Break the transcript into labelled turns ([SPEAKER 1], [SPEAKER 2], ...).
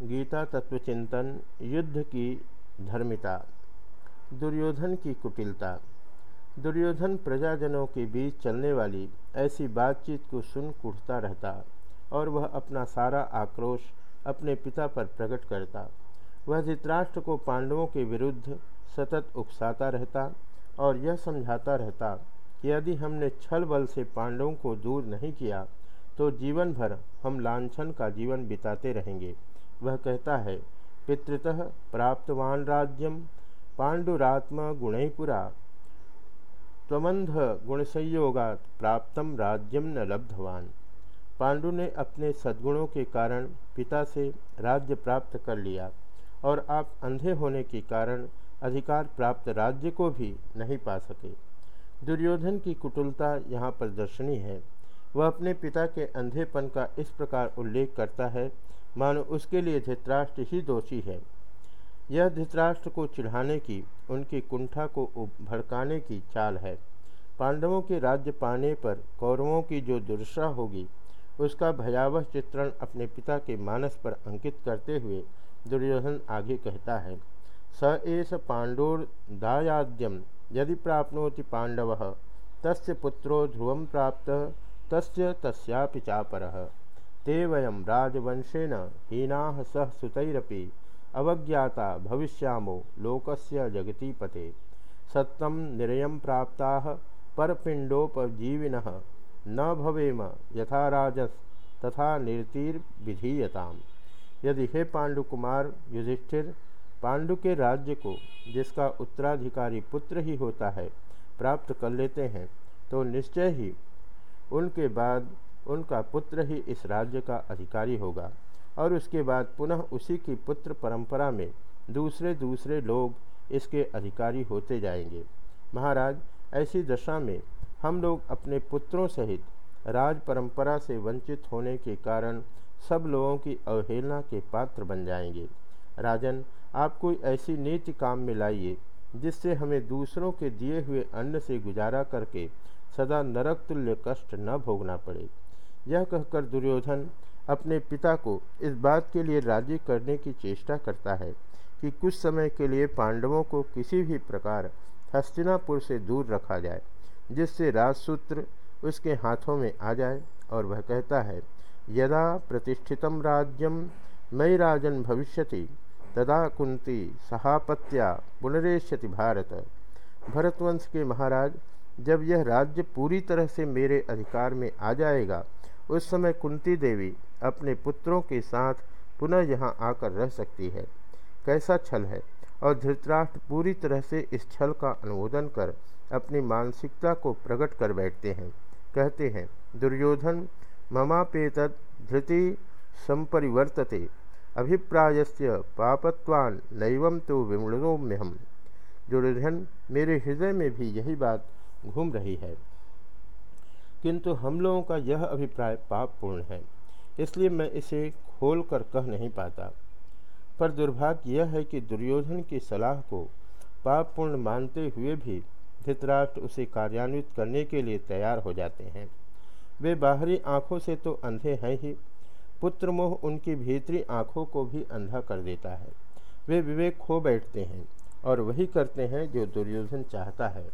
[SPEAKER 1] गीता तत्वचिंतन, युद्ध की धर्मिता, दुर्योधन की कुटिलता, दुर्योधन प्रजाजनों के बीच चलने वाली ऐसी बातचीत को सुन कुटता रहता और वह अपना सारा आक्रोश अपने पिता पर प्रकट करता। वह धृतराष्ट्र को पांडवों के विरुद्ध सतत उकसाता रहता और यह समझाता रहता कि यदि हमने छल बल से पांडवों को दूर नहीं किया तो जीवन भर हम लाछन का जीवन बिताते रहेंगे। वह कहता है, पितृतः प्राप्तवान राज्यम पांडुरात्म गुणपुरा त्वमंध गुणसंयोगात प्राप्तम राज्यम न लब्धवान। पांडु ने अपने सद्गुणों के कारण पिता से राज्य प्राप्त कर लिया और आप अंधे होने के कारण अधिकार प्राप्त राज्य को भी नहीं पा सके। दुर्योधन की कुटुलता यहाँ पर दर्शनी है। वह अपने पिता के अंधेपन का इस प्रकार उल्लेख करता है मानो उसके लिए धृतराष्ट्र ही दोषी है। यह धृतराष्ट्र को चिढ़ाने की, उनकी कुंठा को भड़काने की चाल है। पांडवों के राज्य पाने पर कौरवों की जो दुर्शा होगी, उसका भयावह चित्रण अपने पिता के मानस पर अंकित करते हुए दुर्योधन आगे कहता है, स एष पांडोर्दायाद्यम यदि प्राप्नोति पांडव, तस्य पुत्रो ध्रुव प्राप्त, तस्य तस्यापि चापरः। ते वयम राजवंशेन हीना सह सुतरपी अवज्ञाता भविष्यामो लोकस्य जगती पते सत्यम निरयम प्राप्ता परपिंडोपजीविन न भवेम यथा राजस तथा निर्तिर्विधीयताम यदि हे पांडुकुमार युधिष्ठिर, पांडु के राज्य को, जिसका उत्तराधिकारी पुत्र ही होता है, प्राप्त कर लेते हैं तो निश्चय ही उनके बाद उनका पुत्र ही इस राज्य का अधिकारी होगा और उसके बाद पुनः उसी की पुत्र परंपरा में दूसरे दूसरे लोग इसके अधिकारी होते जाएँगे। महाराज, ऐसी दशा में हम लोग अपने पुत्रों सहित राज परंपरा से वंचित होने के कारण सब लोगों की अवहेलना के पात्र बन जाएँगे। राजन, आप कोई ऐसी नीति काम में लाइए, जिससे हमें दूसरों के दिए हुए अन्न से गुजारा करके सदा नरक तुल्य कष्ट न भोगना पड़े। यह कहकर दुर्योधन अपने पिता को इस बात के लिए राज़ी करने की चेष्टा करता है कि कुछ समय के लिए पांडवों को किसी भी प्रकार हस्तिनापुर से दूर रखा जाए, जिससे राजसूत्र उसके हाथों में आ जाए और वह कहता है, यदा प्रतिष्ठितम राज्यम मई राजन भविष्यति, तदा कुंती सहापत्या पुनरेष्यति भारत। भरतवंश के महाराज, जब यह राज्य पूरी तरह से मेरे अधिकार में आ जाएगा उस समय कुंती देवी अपने पुत्रों के साथ पुनः यहाँ आकर रह सकती है। कैसा छल है? और धृतराष्ट्र पूरी तरह से इस छल का अनुमोदन कर अपनी मानसिकता को प्रकट कर बैठते हैं। कहते हैं, दुर्योधन ममापेत धृति संपरिवर्तते, अभिप्रायस्य पापत्वान नैवम तो विमृणोम्य हम दुर्योधन, मेरे हृदय में भी यही बात घूम रही है। किंतु हम लोगों का यह अभिप्राय पापपूर्ण है, इसलिए मैं इसे खोल कर कह नहीं पाता। पर दुर्भाग्य यह है कि दुर्योधन की सलाह को पापपूर्ण मानते हुए भी धृतराष्ट्र उसे कार्यान्वित करने के लिए तैयार हो जाते हैं। वे बाहरी आँखों से तो अंधे हैं ही पुत्र मोह उनकी भीतरी आँखों को भी अंधा कर देता है। वे विवेक खो बैठते हैं और वही करते हैं जो दुर्योधन चाहता है।